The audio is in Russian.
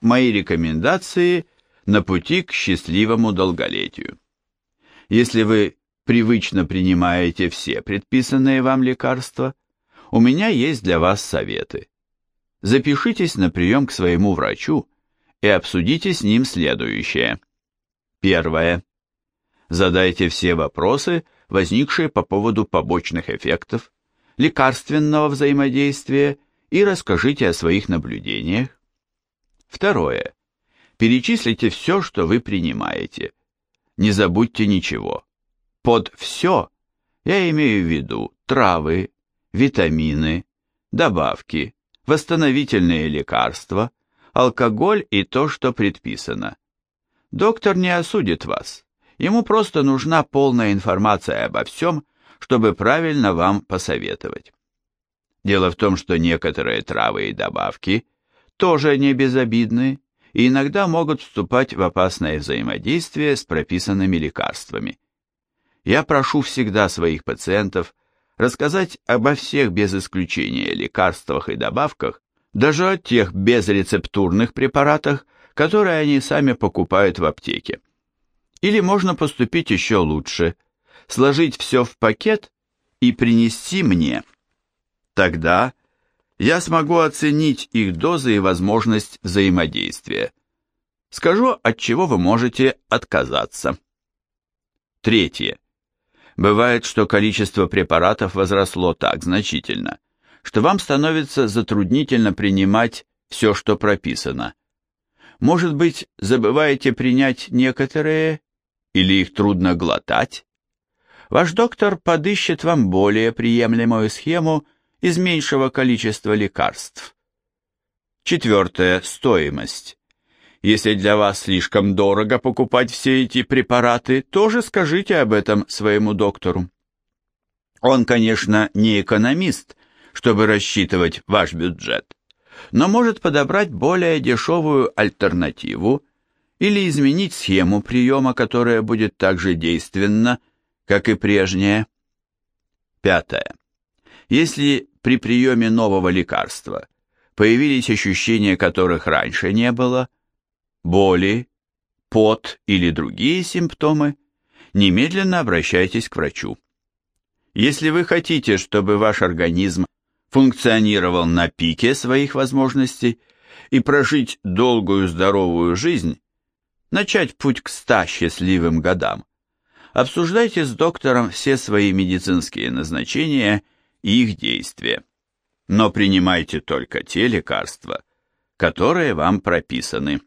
мои рекомендации на пути к счастливому долголетию. Если вы привычно принимаете все предписанные вам лекарства, у меня есть для вас советы. Запишитесь на прием к своему врачу и обсудите с ним следующее. Первое. Задайте все вопросы, возникшие по поводу побочных эффектов, лекарственного взаимодействия и расскажите о своих наблюдениях. Второе. Перечислите все, что вы принимаете. Не забудьте ничего. Под «все» я имею в виду травы, витамины, добавки, восстановительные лекарства, алкоголь и то, что предписано. Доктор не осудит вас. Ему просто нужна полная информация обо всем, чтобы правильно вам посоветовать. Дело в том, что некоторые травы и добавки тоже не безобидны и иногда могут вступать в опасное взаимодействие с прописанными лекарствами. Я прошу всегда своих пациентов рассказать обо всех без исключения лекарствах и добавках, даже о тех безрецептурных препаратах, которые они сами покупают в аптеке. Или можно поступить еще лучше, сложить все в пакет и принести мне. Тогда я смогу оценить их дозы и возможность взаимодействия. Скажу, от чего вы можете отказаться. Третье. Бывает, что количество препаратов возросло так значительно, что вам становится затруднительно принимать все, что прописано. Может быть, забываете принять некоторые, или их трудно глотать? Ваш доктор подыщет вам более приемлемую схему из меньшего количества лекарств. Четвертое. Стоимость. Если для вас слишком дорого покупать все эти препараты, тоже скажите об этом своему доктору. Он, конечно, не экономист, чтобы рассчитывать ваш бюджет, но может подобрать более дешевую альтернативу или изменить схему приема, которая будет так же действенна, как и прежняя. Пятое. Если при приеме нового лекарства появились ощущения, которых раньше не было, боли, пот или другие симптомы, немедленно обращайтесь к врачу. Если вы хотите, чтобы ваш организм функционировал на пике своих возможностей и прожить долгую здоровую жизнь, начать путь к ста счастливым годам, обсуждайте с доктором все свои медицинские назначения и их действия. Но принимайте только те лекарства, которые вам прописаны.